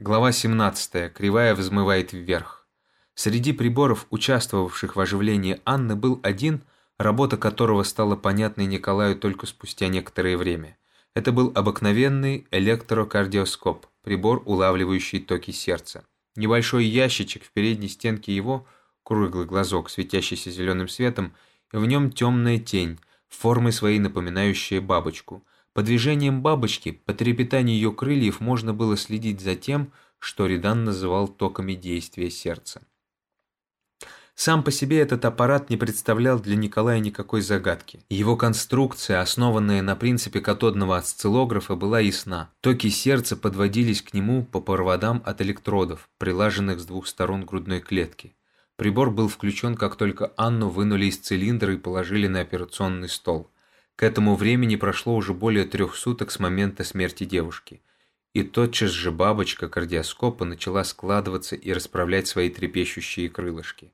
Глава 17. Кривая взмывает вверх. Среди приборов, участвовавших в оживлении Анны, был один, работа которого стала понятной Николаю только спустя некоторое время. Это был обыкновенный электрокардиоскоп, прибор, улавливающий токи сердца. Небольшой ящичек в передней стенке его, круглый глазок, светящийся зеленым светом, и в нем темная тень, формой своей напоминающая бабочку. По движениям бабочки, по трепетанию ее крыльев можно было следить за тем, что Ридан называл токами действия сердца. Сам по себе этот аппарат не представлял для Николая никакой загадки. Его конструкция, основанная на принципе катодного осциллографа, была ясна. Токи сердца подводились к нему по проводам от электродов, прилаженных с двух сторон грудной клетки. Прибор был включен, как только Анну вынули из цилиндра и положили на операционный стол. К этому времени прошло уже более трех суток с момента смерти девушки. И тотчас же бабочка кардиоскопа начала складываться и расправлять свои трепещущие крылышки.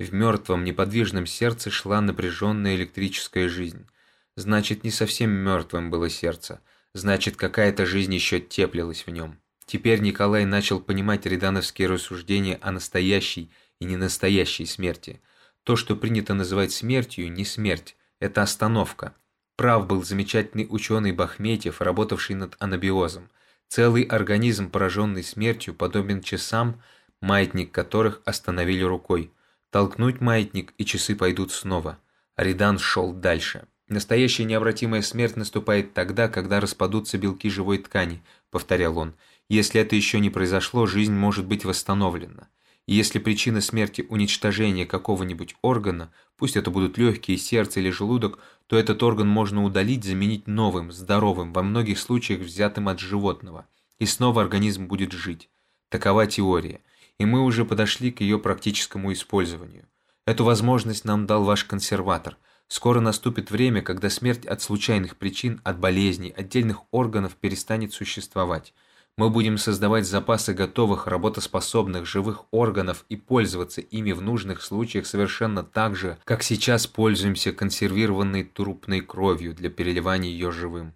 В мертвом, неподвижном сердце шла напряженная электрическая жизнь. Значит, не совсем мертвым было сердце. Значит, какая-то жизнь еще теплилась в нем. Теперь Николай начал понимать рядановские рассуждения о настоящей и ненастоящей смерти. То, что принято называть смертью, не смерть, это остановка. Прав был замечательный ученый Бахметьев, работавший над анабиозом. Целый организм, пораженный смертью, подобен часам, маятник которых остановили рукой. Толкнуть маятник, и часы пойдут снова. Аридан шел дальше. «Настоящая необратимая смерть наступает тогда, когда распадутся белки живой ткани», — повторял он. «Если это еще не произошло, жизнь может быть восстановлена. И если причина смерти – уничтожение какого-нибудь органа, пусть это будут легкие, сердце или желудок, то этот орган можно удалить, заменить новым, здоровым, во многих случаях взятым от животного. И снова организм будет жить. Такова теория и мы уже подошли к ее практическому использованию. Эту возможность нам дал ваш консерватор. Скоро наступит время, когда смерть от случайных причин, от болезней, отдельных органов перестанет существовать. Мы будем создавать запасы готовых, работоспособных, живых органов и пользоваться ими в нужных случаях совершенно так же, как сейчас пользуемся консервированной трупной кровью для переливания ее живым.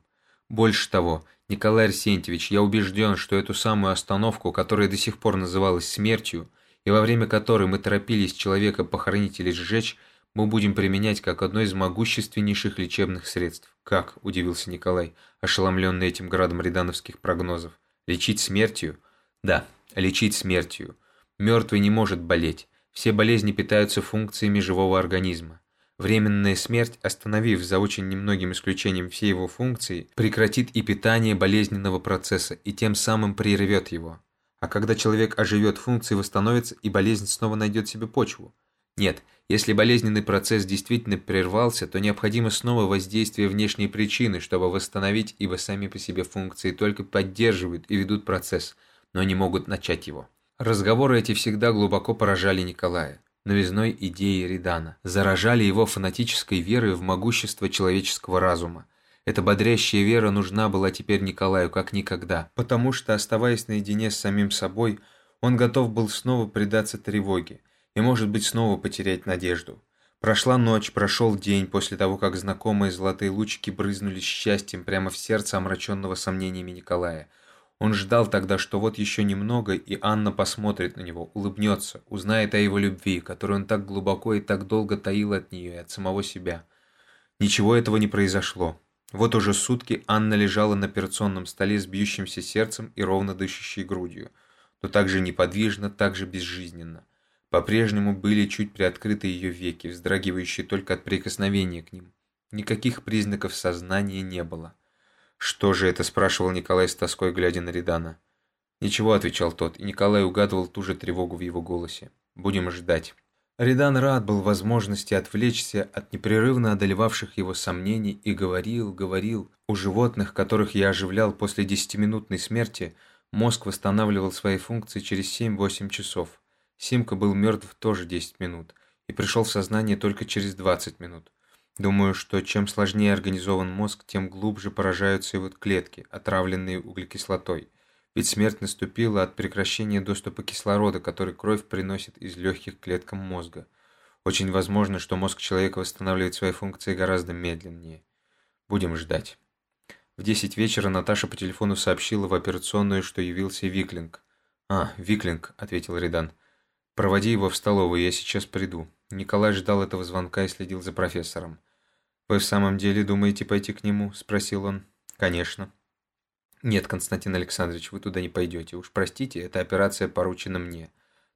Больше того, Николай Арсентьевич, я убежден, что эту самую остановку, которая до сих пор называлась смертью, и во время которой мы торопились человека похоронить или сжечь, мы будем применять как одно из могущественнейших лечебных средств. Как? – удивился Николай, ошеломленный этим градом редановских прогнозов. Лечить смертью? Да, лечить смертью. Мертвый не может болеть. Все болезни питаются функциями живого организма. Временная смерть, остановив за очень немногим исключением все его функции, прекратит и питание болезненного процесса и тем самым прервет его. А когда человек оживет, функции восстановятся и болезнь снова найдет себе почву. Нет, если болезненный процесс действительно прервался, то необходимо снова воздействие внешней причины, чтобы восстановить, ибо сами по себе функции только поддерживают и ведут процесс, но не могут начать его. Разговоры эти всегда глубоко поражали Николая новизной идеи Ридана, заражали его фанатической верой в могущество человеческого разума. Эта бодрящая вера нужна была теперь Николаю как никогда, потому что, оставаясь наедине с самим собой, он готов был снова предаться тревоге и, может быть, снова потерять надежду. Прошла ночь, прошел день после того, как знакомые золотые лучики брызнули счастьем прямо в сердце омраченного сомнениями Николая – он ждал тогда, что вот еще немного, и Анна посмотрит на него, улыбнется, узнает о его любви, которую он так глубоко и так долго таил от нее и от самого себя. Ничего этого не произошло. Вот уже сутки Анна лежала на операционном столе с бьющимся сердцем и ровно дышащей грудью, но так же неподвижно, так же безжизненно. По-прежнему были чуть приоткрыты ее веки, вздрагивающие только от прикосновения к ним. Никаких признаков сознания не было. «Что же это?» – спрашивал Николай с тоской, глядя на Редана. «Ничего», – отвечал тот, и Николай угадывал ту же тревогу в его голосе. «Будем ждать». Редан рад был возможности отвлечься от непрерывно одолевавших его сомнений и говорил, говорил. У животных, которых я оживлял после десятиминутной смерти, мозг восстанавливал свои функции через 7-8 часов. Симка был мертв тоже 10 минут и пришел в сознание только через 20 минут. Думаю, что чем сложнее организован мозг, тем глубже поражаются его клетки, отравленные углекислотой. Ведь смерть наступила от прекращения доступа кислорода, который кровь приносит из легких клеткам мозга. Очень возможно, что мозг человека восстанавливает свои функции гораздо медленнее. Будем ждать. В 10 вечера Наташа по телефону сообщила в операционную, что явился Виклинг. «А, Виклинг», — ответил Редан. «Проводи его в столовую, я сейчас приду». Николай ждал этого звонка и следил за профессором. «Вы в самом деле думаете пойти к нему?» – спросил он. «Конечно». «Нет, Константин Александрович, вы туда не пойдете. Уж простите, эта операция поручена мне.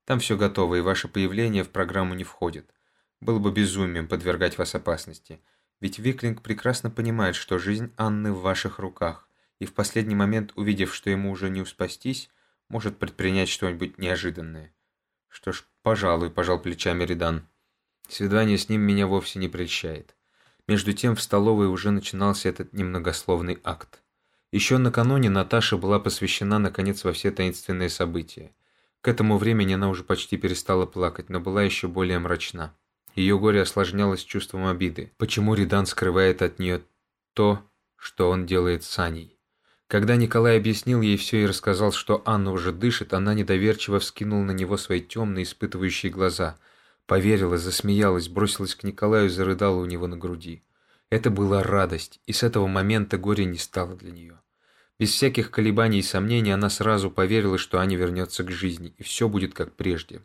Там все готово, и ваше появление в программу не входит. Было бы безумием подвергать вас опасности. Ведь Виклинг прекрасно понимает, что жизнь Анны в ваших руках, и в последний момент, увидев, что ему уже не успастись, может предпринять что-нибудь неожиданное. Что ж, пожалуй, пожал плечами Редан. Свидание с ним меня вовсе не прельщает. Между тем в столовой уже начинался этот немногословный акт. Еще накануне Наташа была посвящена наконец во все таинственные события. К этому времени она уже почти перестала плакать, но была еще более мрачна. Ее горе осложнялось чувством обиды. Почему Ридан скрывает от нее то, что он делает с Аней? Когда Николай объяснил ей все и рассказал, что Анна уже дышит, она недоверчиво вскинула на него свои темные, испытывающие глаза – Поверила, засмеялась, бросилась к Николаю и зарыдала у него на груди. Это была радость, и с этого момента горе не стало для нее. Без всяких колебаний и сомнений она сразу поверила, что Аня вернется к жизни, и все будет как прежде.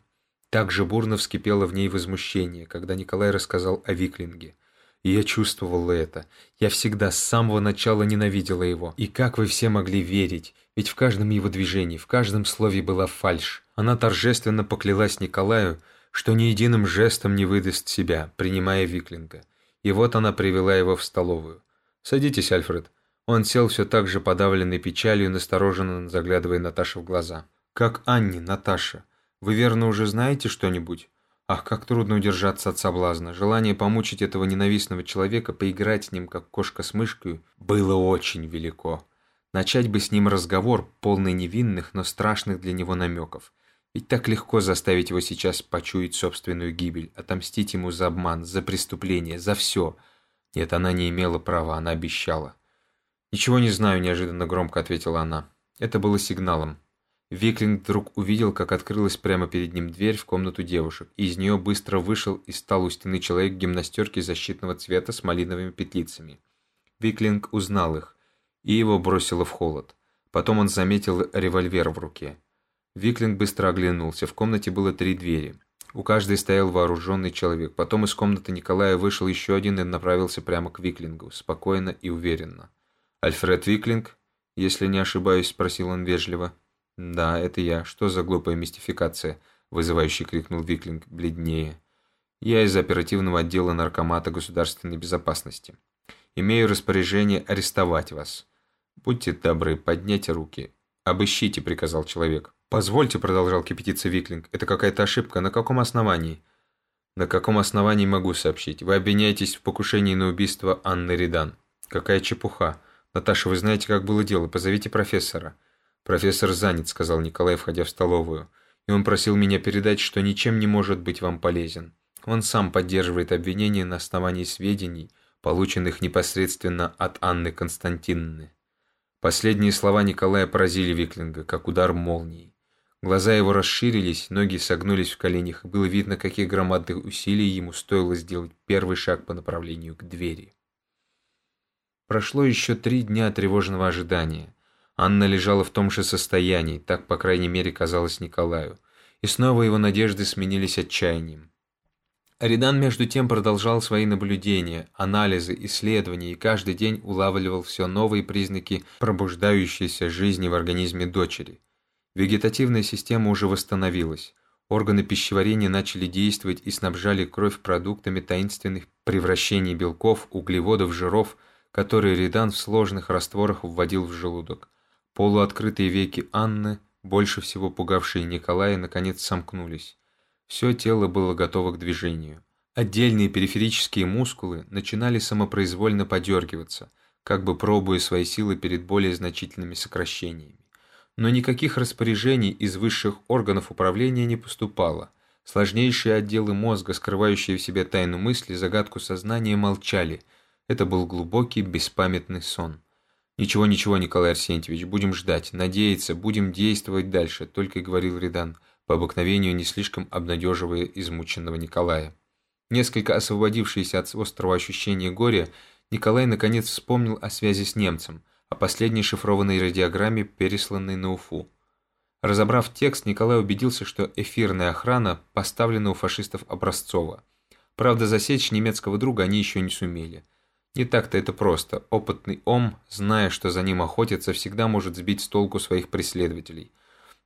Так же бурно вскипело в ней возмущение, когда Николай рассказал о Виклинге. И я чувствовала это. Я всегда с самого начала ненавидела его. И как вы все могли верить? Ведь в каждом его движении, в каждом слове была фальшь. Она торжественно поклялась Николаю, что ни единым жестом не выдаст себя, принимая Виклинга. И вот она привела его в столовую. «Садитесь, Альфред». Он сел все так же подавленный печалью, настороженно заглядывая Наташе в глаза. «Как Анни, Наташа. Вы верно уже знаете что-нибудь?» Ах, как трудно удержаться от соблазна. Желание помучить этого ненавистного человека, поиграть с ним, как кошка с мышкой, было очень велико. Начать бы с ним разговор, полный невинных, но страшных для него намеков. Ведь так легко заставить его сейчас почуять собственную гибель, отомстить ему за обман, за преступление, за все. Нет, она не имела права, она обещала. «Ничего не знаю», – неожиданно громко ответила она. Это было сигналом. Виклинг вдруг увидел, как открылась прямо перед ним дверь в комнату девушек, и из нее быстро вышел и стал у стены человек в гимнастерке защитного цвета с малиновыми петлицами. Виклинг узнал их, и его бросило в холод. Потом он заметил револьвер в руке. Виклинг быстро оглянулся. В комнате было три двери. У каждой стоял вооруженный человек. Потом из комнаты Николая вышел еще один и направился прямо к Виклингу, спокойно и уверенно. «Альфред Виклинг?» «Если не ошибаюсь», — спросил он вежливо. «Да, это я. Что за глупая мистификация?» — вызывающе крикнул Виклинг, бледнее. «Я из оперативного отдела наркомата государственной безопасности. Имею распоряжение арестовать вас. Будьте добры, подняйте руки. Обыщите», — приказал человек. «Позвольте», — продолжал кипятиться Виклинг, — «это какая-то ошибка. На каком основании?» «На каком основании могу сообщить? Вы обвиняетесь в покушении на убийство Анны Ридан». «Какая чепуха. Наташа, вы знаете, как было дело. Позовите профессора». «Профессор занят», — сказал Николай, входя в столовую. «И он просил меня передать, что ничем не может быть вам полезен. Он сам поддерживает обвинение на основании сведений, полученных непосредственно от Анны Константиновны». Последние слова Николая поразили Виклинга, как удар молнии. Глаза его расширились, ноги согнулись в коленях, и было видно, каких громадных усилий ему стоило сделать первый шаг по направлению к двери. Прошло еще три дня тревожного ожидания. Анна лежала в том же состоянии, так, по крайней мере, казалось Николаю, и снова его надежды сменились отчаянием. Аридан между тем продолжал свои наблюдения, анализы, исследования и каждый день улавливал все новые признаки пробуждающейся жизни в организме дочери – Вегетативная система уже восстановилась. Органы пищеварения начали действовать и снабжали кровь продуктами таинственных превращений белков, углеводов, жиров, которые Редан в сложных растворах вводил в желудок. Полуоткрытые веки Анны, больше всего пугавшие Николая, наконец сомкнулись. Все тело было готово к движению. Отдельные периферические мускулы начинали самопроизвольно подергиваться, как бы пробуя свои силы перед более значительными сокращениями. Но никаких распоряжений из высших органов управления не поступало. Сложнейшие отделы мозга, скрывающие в себе тайну мысли, загадку сознания, молчали. Это был глубокий, беспамятный сон. «Ничего, ничего, Николай Арсентьевич, будем ждать, надеяться, будем действовать дальше», только и говорил Редан, по обыкновению не слишком обнадеживая измученного Николая. Несколько освободившийся от острого ощущения горя, Николай наконец вспомнил о связи с немцем – о последней шифрованной радиограмме, пересланной на Уфу. Разобрав текст, Николай убедился, что эфирная охрана поставлена у фашистов образцово. Правда, засечь немецкого друга они еще не сумели. Не так-то это просто. Опытный Ом, зная, что за ним охотятся, всегда может сбить с толку своих преследователей.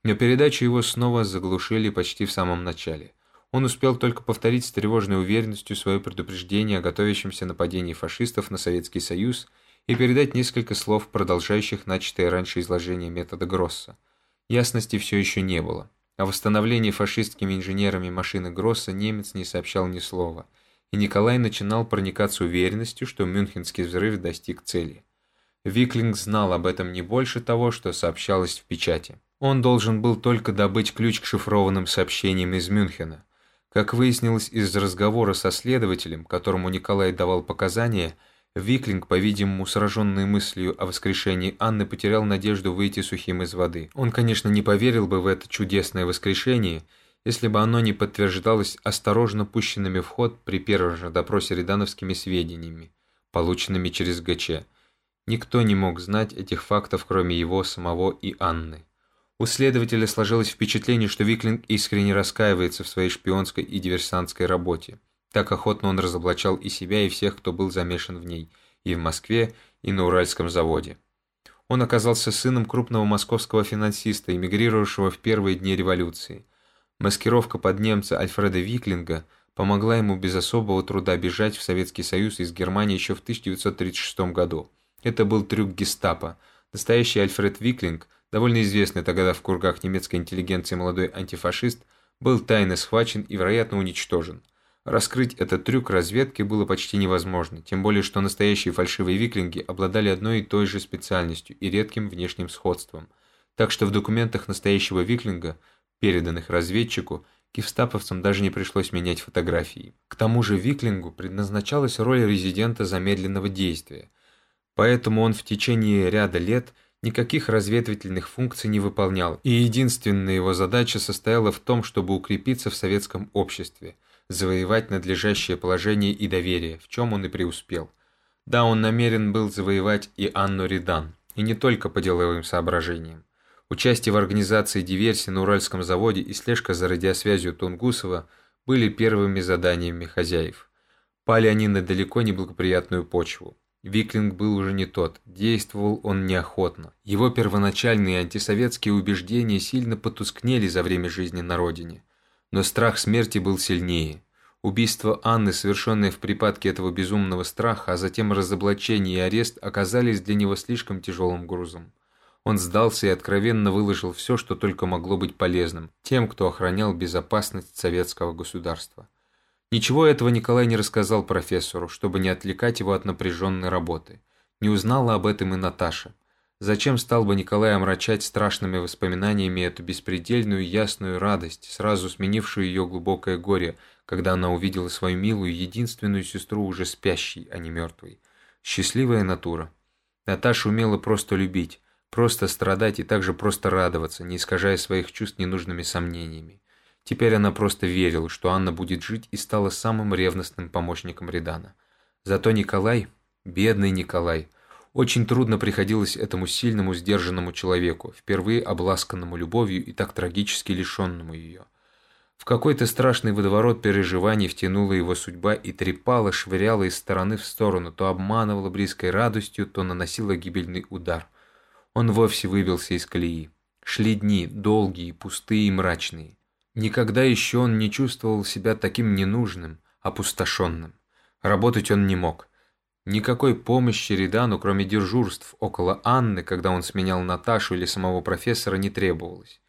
Но передачу его снова заглушили почти в самом начале. Он успел только повторить с тревожной уверенностью свое предупреждение о готовящемся нападении фашистов на Советский Союз и передать несколько слов, продолжающих начатое раньше изложение метода Гросса. Ясности все еще не было. О восстановлении фашистскими инженерами машины Гросса немец не сообщал ни слова – и Николай начинал проникаться уверенностью, что мюнхенский взрыв достиг цели. Виклинг знал об этом не больше того, что сообщалось в печати. Он должен был только добыть ключ к шифрованным сообщениям из Мюнхена. Как выяснилось из разговора со следователем, которому Николай давал показания, Виклинг, по-видимому, сраженный мыслью о воскрешении Анны, потерял надежду выйти сухим из воды. Он, конечно, не поверил бы в это чудесное воскрешение – если бы оно не подтверждалось осторожно пущенными в ход при первом же допросе рядановскими сведениями, полученными через ГЧ. Никто не мог знать этих фактов, кроме его самого и Анны. У следователя сложилось впечатление, что Виклинг искренне раскаивается в своей шпионской и диверсантской работе. Так охотно он разоблачал и себя, и всех, кто был замешан в ней, и в Москве, и на Уральском заводе. Он оказался сыном крупного московского финансиста, эмигрировавшего в первые дни революции. Маскировка под немца Альфреда Виклинга помогла ему без особого труда бежать в Советский Союз из Германии еще в 1936 году. Это был трюк гестапо. Настоящий Альфред Виклинг, довольно известный тогда в кругах немецкой интеллигенции молодой антифашист, был тайно схвачен и, вероятно, уничтожен. Раскрыть этот трюк разведки было почти невозможно, тем более что настоящие фальшивые виклинги обладали одной и той же специальностью и редким внешним сходством. Так что в документах настоящего виклинга – переданных разведчику, кивстаповцам даже не пришлось менять фотографии. К тому же Виклингу предназначалась роль резидента замедленного действия, поэтому он в течение ряда лет никаких разведывательных функций не выполнял, и единственная его задача состояла в том, чтобы укрепиться в советском обществе, завоевать надлежащее положение и доверие, в чем он и преуспел. Да, он намерен был завоевать и Анну Ридан, и не только по деловым соображениям. Участие в организации диверсии на Уральском заводе и слежка за радиосвязью Тунгусова были первыми заданиями хозяев. Пали они на далеко неблагоприятную почву. Виклинг был уже не тот, действовал он неохотно. Его первоначальные антисоветские убеждения сильно потускнели за время жизни на родине. Но страх смерти был сильнее. Убийство Анны, совершенное в припадке этого безумного страха, а затем разоблачение и арест оказались для него слишком тяжелым грузом. Он сдался и откровенно выложил все, что только могло быть полезным, тем, кто охранял безопасность советского государства. Ничего этого Николай не рассказал профессору, чтобы не отвлекать его от напряженной работы. Не узнала об этом и Наташа. Зачем стал бы Николай омрачать страшными воспоминаниями эту беспредельную ясную радость, сразу сменившую ее глубокое горе, когда она увидела свою милую, единственную сестру уже спящей, а не мертвой. Счастливая натура. Наташа умела просто любить, Просто страдать и также просто радоваться, не искажая своих чувств ненужными сомнениями. Теперь она просто верила, что Анна будет жить и стала самым ревностным помощником Редана. Зато Николай, бедный Николай, очень трудно приходилось этому сильному, сдержанному человеку, впервые обласканному любовью и так трагически лишенному ее. В какой-то страшный водоворот переживаний втянула его судьба и трепала, швыряла из стороны в сторону, то обманывала близкой радостью, то наносила гибельный удар – он вовсе выбился из колеи. Шли дни, долгие, пустые и мрачные. Никогда еще он не чувствовал себя таким ненужным, опустошенным. Работать он не мог. Никакой помощи Редану, кроме дежурств около Анны, когда он сменял Наташу или самого профессора, не требовалось.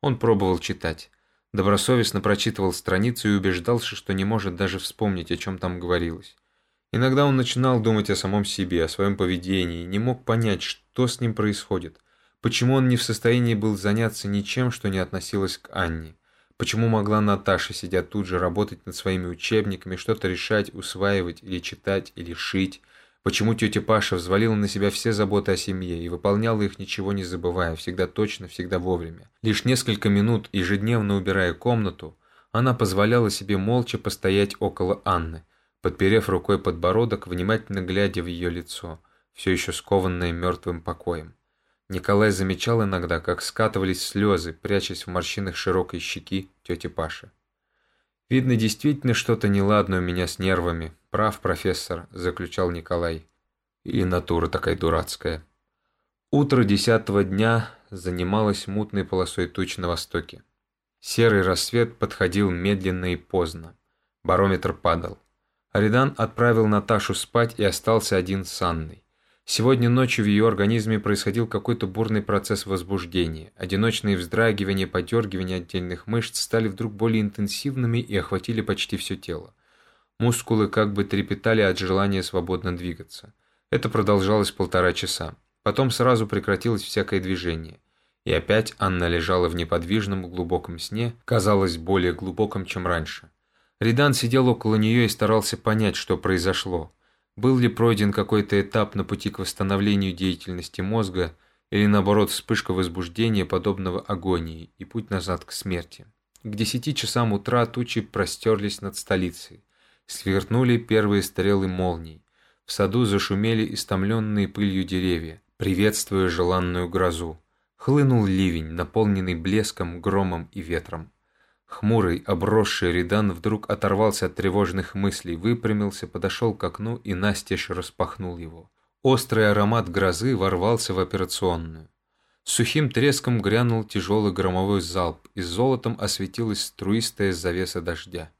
Он пробовал читать. Добросовестно прочитывал страницу и убеждался, что не может даже вспомнить, о чем там говорилось. Иногда он начинал думать о самом себе, о своем поведении, не мог понять, что с ним происходит. Почему он не в состоянии был заняться ничем, что не относилось к Анне? Почему могла Наташа, сидя тут же, работать над своими учебниками, что-то решать, усваивать или читать, или шить? Почему тетя Паша взвалила на себя все заботы о семье и выполняла их, ничего не забывая, всегда точно, всегда вовремя? Лишь несколько минут, ежедневно убирая комнату, она позволяла себе молча постоять около Анны, подперев рукой подбородок, внимательно глядя в ее лицо, все еще скованное мертвым покоем. Николай замечал иногда, как скатывались слезы, прячась в морщинах широкой щеки тети Паши. «Видно, действительно что-то неладное у меня с нервами. Прав, профессор», – заключал Николай. «И натура такая дурацкая». Утро десятого дня занималось мутной полосой туч на востоке. Серый рассвет подходил медленно и поздно. Барометр падал. Аридан отправил Наташу спать и остался один с Анной. Сегодня ночью в ее организме происходил какой-то бурный процесс возбуждения. Одиночные вздрагивания, подергивания отдельных мышц стали вдруг более интенсивными и охватили почти все тело. Мускулы как бы трепетали от желания свободно двигаться. Это продолжалось полтора часа. Потом сразу прекратилось всякое движение. И опять Анна лежала в неподвижном глубоком сне, казалось более глубоком, чем раньше. Ридан сидел около нее и старался понять, что произошло. Был ли пройден какой-то этап на пути к восстановлению деятельности мозга, или наоборот вспышка возбуждения, подобного агонии, и путь назад к смерти. К десяти часам утра тучи простерлись над столицей. Свернули первые стрелы молний. В саду зашумели истомленные пылью деревья приветствуя желанную грозу. Хлынул ливень, наполненный блеском, громом и ветром. Хмурый, обросший Редан вдруг оторвался от тревожных мыслей, выпрямился, подошел к окну и настежь распахнул его. Острый аромат грозы ворвался в операционную. Сухим треском грянул тяжелый громовой залп, и золотом осветилась струистая завеса дождя.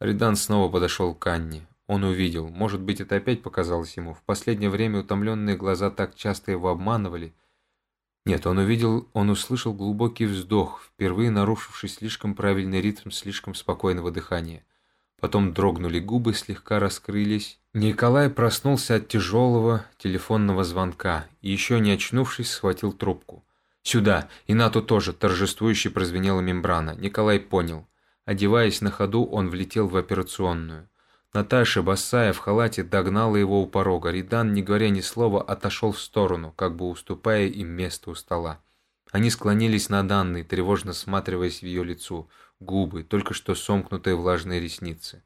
Редан снова подошел к Анне. Он увидел, может быть, это опять показалось ему, в последнее время утомленные глаза так часто его обманывали. Нет, он увидел, он услышал глубокий вздох, впервые нарушивший слишком правильный ритм слишком спокойного дыхания. Потом дрогнули губы, слегка раскрылись. Николай проснулся от тяжелого телефонного звонка и, еще не очнувшись, схватил трубку. «Сюда! И НАТО тоже!» – торжествующе прозвенела мембрана. Николай понял. Одеваясь на ходу, он влетел в операционную. Наташа, босая в халате, догнала его у порога. Ридан, не говоря ни слова, отошел в сторону, как бы уступая им место у стола. Они склонились над Анной, тревожно всматриваясь в ее лицо, губы, только что сомкнутые влажные ресницы.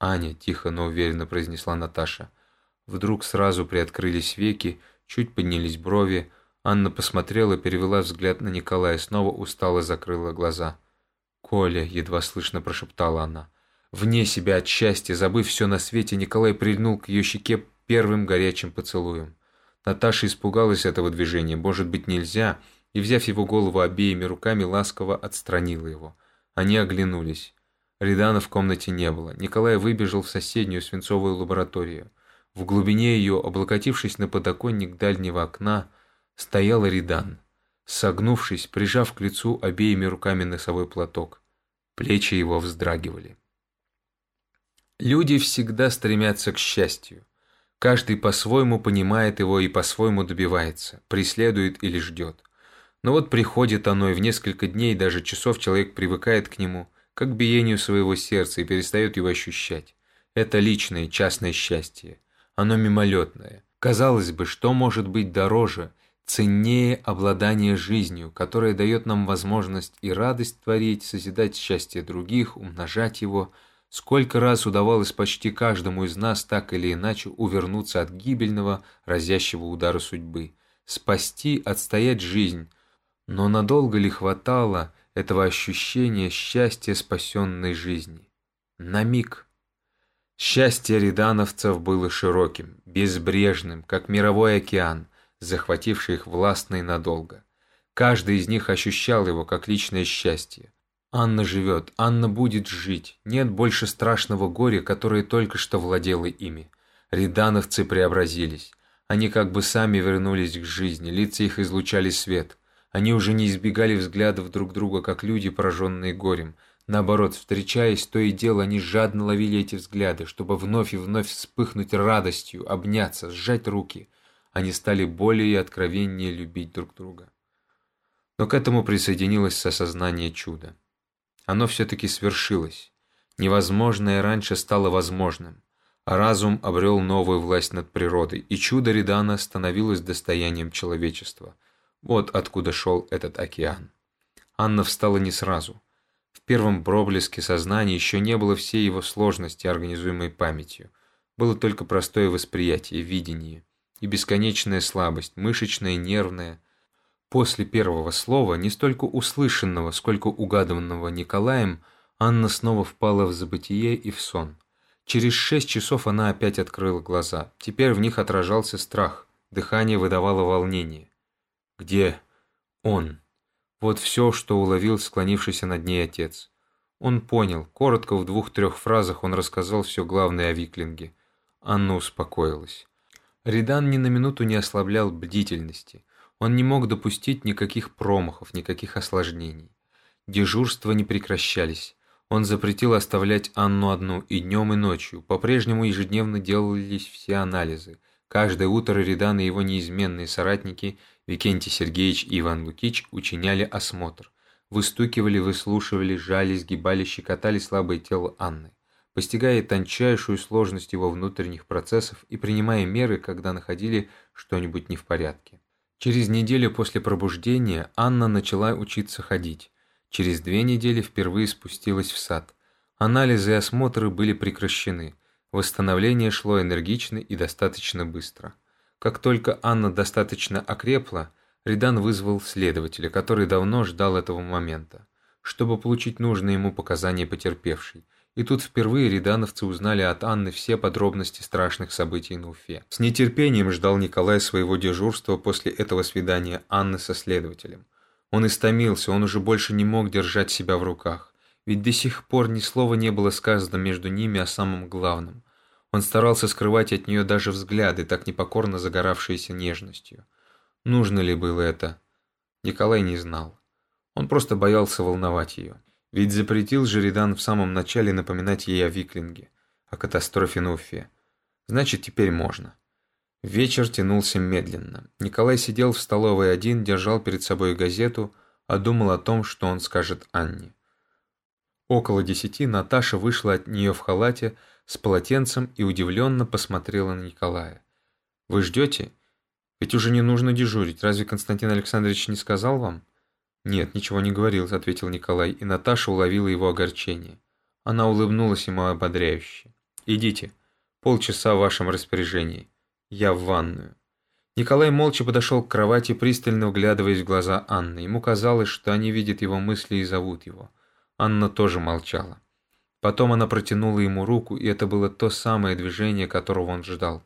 «Аня», — тихо, но уверенно произнесла Наташа. Вдруг сразу приоткрылись веки, чуть поднялись брови. Анна посмотрела, перевела взгляд на Николая, снова устало закрыла глаза. «Коля», — едва слышно прошептала она, — Вне себя от счастья, забыв все на свете, Николай прильнул к ее щеке первым горячим поцелуем. Наташа испугалась этого движения, может быть, нельзя, и, взяв его голову обеими руками, ласково отстранила его. Они оглянулись. Редана в комнате не было. Николай выбежал в соседнюю свинцовую лабораторию. В глубине ее, облокотившись на подоконник дальнего окна, стоял Ридан, согнувшись, прижав к лицу обеими руками носовой платок. Плечи его вздрагивали. Люди всегда стремятся к счастью. Каждый по-своему понимает его и по-своему добивается, преследует или ждет. Но вот приходит оно, и в несколько дней, даже часов человек привыкает к нему, как к биению своего сердца, и перестает его ощущать. Это личное, частное счастье. Оно мимолетное. Казалось бы, что может быть дороже, ценнее обладания жизнью, которое дает нам возможность и радость творить, созидать счастье других, умножать его – Сколько раз удавалось почти каждому из нас так или иначе увернуться от гибельного, разящего удара судьбы, спасти, отстоять жизнь. Но надолго ли хватало этого ощущения счастья спасенной жизни? На миг. Счастье редановцев было широким, безбрежным, как мировой океан, захвативший их властно и надолго. Каждый из них ощущал его как личное счастье. Анна живет, Анна будет жить. Нет больше страшного горя, которое только что владело ими. Ридановцы преобразились. Они как бы сами вернулись к жизни, лица их излучали свет. Они уже не избегали взглядов друг друга, как люди, пораженные горем. Наоборот, встречаясь, то и дело, они жадно ловили эти взгляды, чтобы вновь и вновь вспыхнуть радостью, обняться, сжать руки. Они стали более и откровеннее любить друг друга. Но к этому присоединилось осознание чуда. Оно все-таки свершилось. Невозможное раньше стало возможным. А разум обрел новую власть над природой, и чудо Редана становилось достоянием человечества. Вот откуда шел этот океан. Анна встала не сразу. В первом проблеске сознания еще не было всей его сложности, организуемой памятью. Было только простое восприятие, видение. И бесконечная слабость, мышечная, нервная. После первого слова, не столько услышанного, сколько угаданного Николаем, Анна снова впала в забытие и в сон. Через шесть часов она опять открыла глаза. Теперь в них отражался страх, дыхание выдавало волнение. «Где он?» Вот все, что уловил склонившийся над ней отец. Он понял, коротко в двух-трех фразах он рассказал все главное о Виклинге. Анна успокоилась. Ридан ни на минуту не ослаблял бдительности. Он не мог допустить никаких промахов, никаких осложнений. Дежурства не прекращались. Он запретил оставлять Анну одну и днем, и ночью. По-прежнему ежедневно делались все анализы. Каждое утро Ридан и его неизменные соратники Викентий Сергеевич и Иван Лукич учиняли осмотр. Выстукивали, выслушивали, жали, сгибали, щекотали слабое тело Анны, постигая тончайшую сложность его внутренних процессов и принимая меры, когда находили что-нибудь не в порядке. Через неделю после пробуждения Анна начала учиться ходить. Через две недели впервые спустилась в сад. Анализы и осмотры были прекращены. Восстановление шло энергично и достаточно быстро. Как только Анна достаточно окрепла, Ридан вызвал следователя, который давно ждал этого момента, чтобы получить нужные ему показания потерпевшей. И тут впервые ридановцы узнали от Анны все подробности страшных событий на Уфе. С нетерпением ждал Николай своего дежурства после этого свидания Анны со следователем. Он истомился, он уже больше не мог держать себя в руках. Ведь до сих пор ни слова не было сказано между ними о самом главном. Он старался скрывать от нее даже взгляды, так непокорно загоравшиеся нежностью. Нужно ли было это? Николай не знал. Он просто боялся волновать ее. Ведь запретил Жеридан в самом начале напоминать ей о Виклинге, о катастрофе на. Значит, теперь можно. Вечер тянулся медленно. Николай сидел в столовой один, держал перед собой газету, а думал о том, что он скажет Анне. Около десяти Наташа вышла от нее в халате с полотенцем и удивленно посмотрела на Николая. «Вы ждете? Ведь уже не нужно дежурить. Разве Константин Александрович не сказал вам?» «Нет, ничего не говорил», — ответил Николай, и Наташа уловила его огорчение. Она улыбнулась ему ободряюще. «Идите. Полчаса в вашем распоряжении. Я в ванную». Николай молча подошел к кровати, пристально вглядываясь в глаза Анны. Ему казалось, что они видят его мысли и зовут его. Анна тоже молчала. Потом она протянула ему руку, и это было то самое движение, которого он ждал.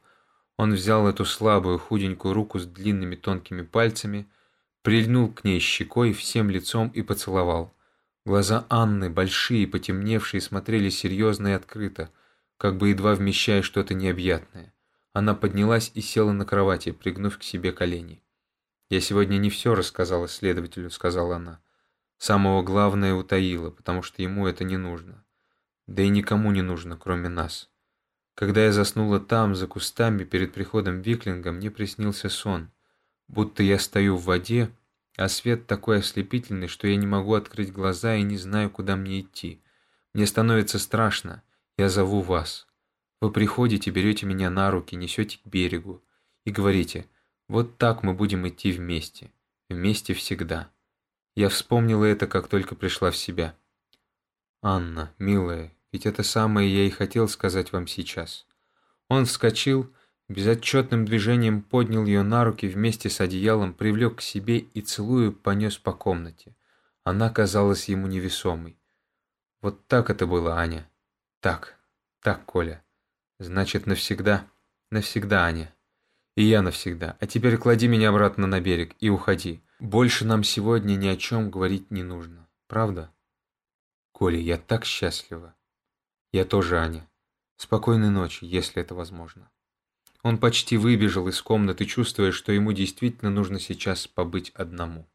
Он взял эту слабую, худенькую руку с длинными тонкими пальцами — прильнул к ней щекой всем лицом и поцеловал. Глаза Анны, большие, потемневшие, смотрели серьезно и открыто, как бы едва вмещая что-то необъятное. Она поднялась и села на кровати, пригнув к себе колени. «Я сегодня не все рассказала следователю», — сказала она. «Самого главное утаила, потому что ему это не нужно. Да и никому не нужно, кроме нас. Когда я заснула там, за кустами, перед приходом Виклинга, мне приснился сон» будто я стою в воде, а свет такой ослепительный, что я не могу открыть глаза и не знаю, куда мне идти. Мне становится страшно. Я зову вас. Вы приходите, берете меня на руки, несете к берегу и говорите, вот так мы будем идти вместе. Вместе всегда. Я вспомнила это, как только пришла в себя. «Анна, милая, ведь это самое я и хотел сказать вам сейчас». Он вскочил, Безотчетным движением поднял ее на руки вместе с одеялом, привлек к себе и, целую, понес по комнате. Она казалась ему невесомой. Вот так это было, Аня. Так, так, Коля. Значит, навсегда, навсегда, Аня. И я навсегда. А теперь клади меня обратно на берег и уходи. Больше нам сегодня ни о чем говорить не нужно. Правда? Коля, я так счастлива. Я тоже, Аня. Спокойной ночи, если это возможно. Он почти выбежал из комнаты, чувствуя, что ему действительно нужно сейчас побыть одному.